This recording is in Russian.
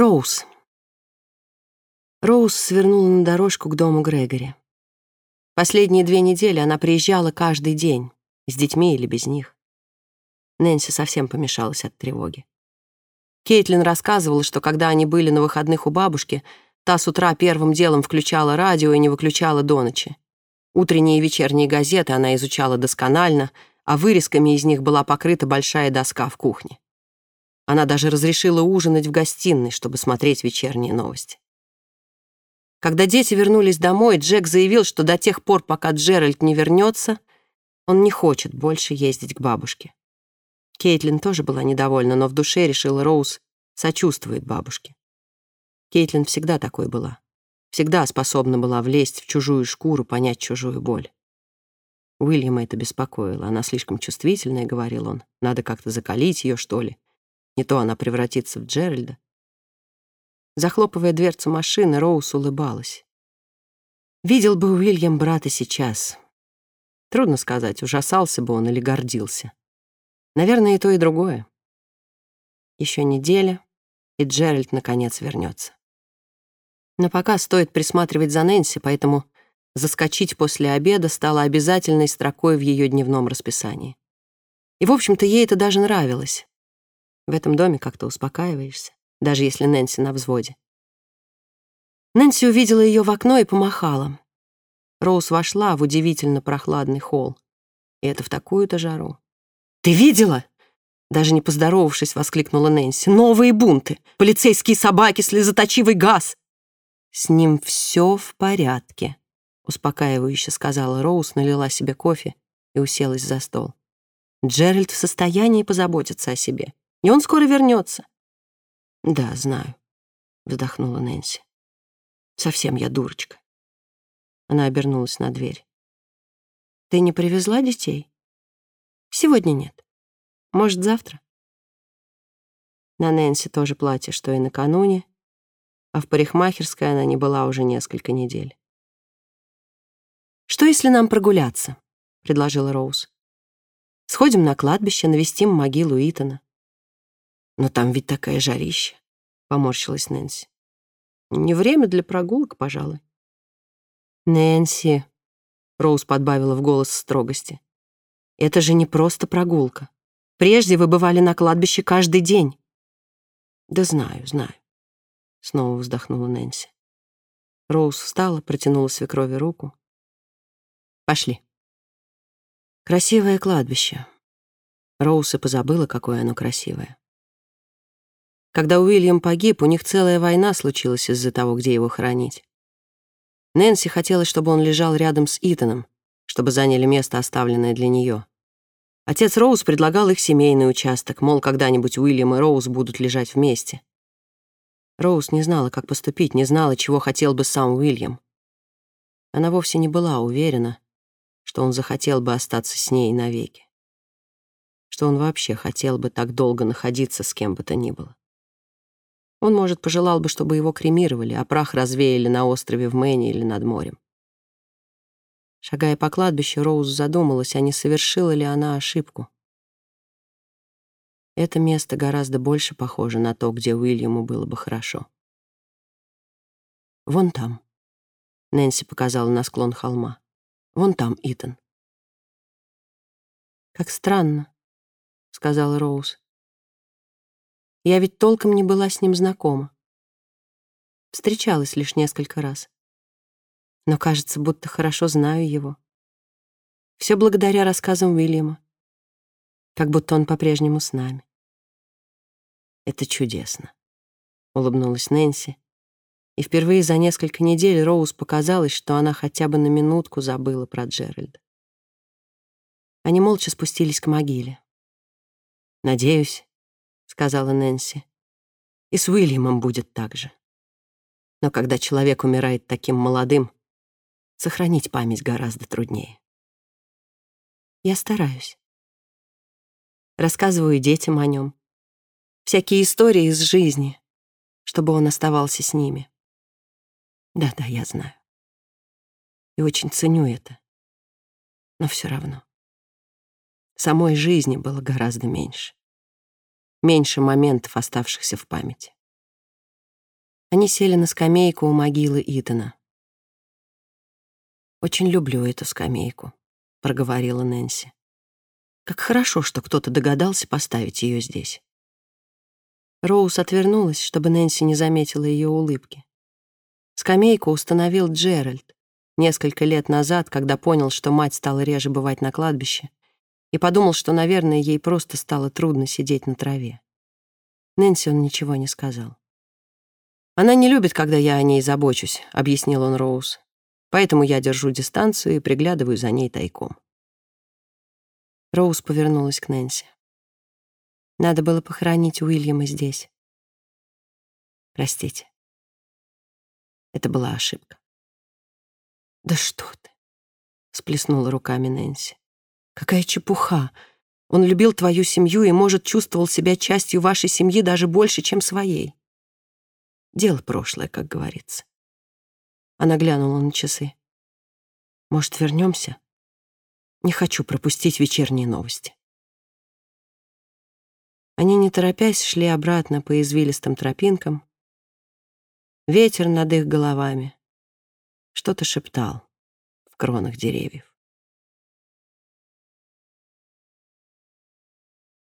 Роуз. Роуз свернула на дорожку к дому Грегори. Последние две недели она приезжала каждый день, с детьми или без них. Нэнси совсем помешалась от тревоги. Кейтлин рассказывала, что когда они были на выходных у бабушки, та с утра первым делом включала радио и не выключала до ночи. Утренние и вечерние газеты она изучала досконально, а вырезками из них была покрыта большая доска в кухне. Она даже разрешила ужинать в гостиной, чтобы смотреть вечерние новости. Когда дети вернулись домой, Джек заявил, что до тех пор, пока Джеральд не вернется, он не хочет больше ездить к бабушке. Кейтлин тоже была недовольна, но в душе решила Роуз сочувствует бабушке. Кейтлин всегда такой была. Всегда способна была влезть в чужую шкуру, понять чужую боль. Уильяма это беспокоило. Она слишком чувствительная, говорил он. Надо как-то закалить ее, что ли. Не то она превратится в Джеральда. Захлопывая дверцу машины, Роуз улыбалась. Видел бы Уильям брата сейчас. Трудно сказать, ужасался бы он или гордился. Наверное, и то, и другое. Еще неделя, и Джеральд наконец вернется. Но пока стоит присматривать за Нэнси, поэтому заскочить после обеда стало обязательной строкой в ее дневном расписании. И, в общем-то, ей это даже нравилось. В этом доме как-то успокаиваешься, даже если Нэнси на взводе. Нэнси увидела ее в окно и помахала. Роуз вошла в удивительно прохладный холл. И это в такую-то жару. «Ты видела?» Даже не поздоровавшись, воскликнула Нэнси. «Новые бунты! Полицейские собаки, слезоточивый газ!» «С ним все в порядке», — успокаивающе сказала Роуз, налила себе кофе и уселась за стол. «Джеральд в состоянии позаботиться о себе. И он скоро вернется. «Да, знаю», — вздохнула Нэнси. «Совсем я дурочка». Она обернулась на дверь. «Ты не привезла детей?» «Сегодня нет. Может, завтра?» На Нэнси тоже платье, что и накануне, а в парикмахерской она не была уже несколько недель. «Что, если нам прогуляться?» — предложила Роуз. «Сходим на кладбище, навестим могилу Итана. «Но там ведь такая жарища», — поморщилась Нэнси. «Не время для прогулок, пожалуй». «Нэнси», — Роуз подбавила в голос строгости, «это же не просто прогулка. Прежде вы бывали на кладбище каждый день». «Да знаю, знаю», — снова вздохнула Нэнси. Роуз встала, протянула свекрови руку. «Пошли». Красивое кладбище. Роуз и позабыла, какое оно красивое. Когда Уильям погиб, у них целая война случилась из-за того, где его хоронить. Нэнси хотела, чтобы он лежал рядом с Итаном, чтобы заняли место, оставленное для нее. Отец Роуз предлагал их семейный участок, мол, когда-нибудь Уильям и Роуз будут лежать вместе. Роуз не знала, как поступить, не знала, чего хотел бы сам Уильям. Она вовсе не была уверена, что он захотел бы остаться с ней навеки. Что он вообще хотел бы так долго находиться с кем бы то ни было. Он, может, пожелал бы, чтобы его кремировали, а прах развеяли на острове в Мэне или над морем. Шагая по кладбищу, Роуз задумалась, а не совершила ли она ошибку. Это место гораздо больше похоже на то, где Уильяму было бы хорошо. «Вон там», — Нэнси показала на склон холма. «Вон там, Итан». «Как странно», — сказала Роуз. Я ведь толком не была с ним знакома. Встречалась лишь несколько раз. Но кажется, будто хорошо знаю его. Все благодаря рассказам Уильяма. Как будто он по-прежнему с нами. Это чудесно, — улыбнулась Нэнси. И впервые за несколько недель Роуз показалось, что она хотя бы на минутку забыла про Джеральда. Они молча спустились к могиле. Надеюсь, сказала Нэнси. И с Уильямом будет так же. Но когда человек умирает таким молодым, сохранить память гораздо труднее. Я стараюсь. Рассказываю детям о нем. Всякие истории из жизни, чтобы он оставался с ними. Да-да, я знаю. И очень ценю это. Но все равно. Самой жизни было гораздо меньше меньше моментов, оставшихся в памяти. Они сели на скамейку у могилы Итана. «Очень люблю эту скамейку», — проговорила Нэнси. «Как хорошо, что кто-то догадался поставить ее здесь». Роуз отвернулась, чтобы Нэнси не заметила ее улыбки. Скамейку установил Джеральд несколько лет назад, когда понял, что мать стала реже бывать на кладбище, и подумал, что, наверное, ей просто стало трудно сидеть на траве. Нэнси он ничего не сказал. «Она не любит, когда я о ней забочусь», — объяснил он Роуз. Поэтому я держу дистанцию и приглядываю за ней тайком. Роуз повернулась к Нэнси. Надо было похоронить Уильяма здесь. Простите. Это была ошибка. «Да что ты!» — сплеснула руками Нэнси. «Какая чепуха! Он любил твою семью и, может, чувствовал себя частью вашей семьи даже больше, чем своей. Дело прошлое, как говорится. Она глянула на часы. «Может, вернемся? Не хочу пропустить вечерние новости». Они, не торопясь, шли обратно по извилистым тропинкам. Ветер над их головами что-то шептал в кронах деревьев.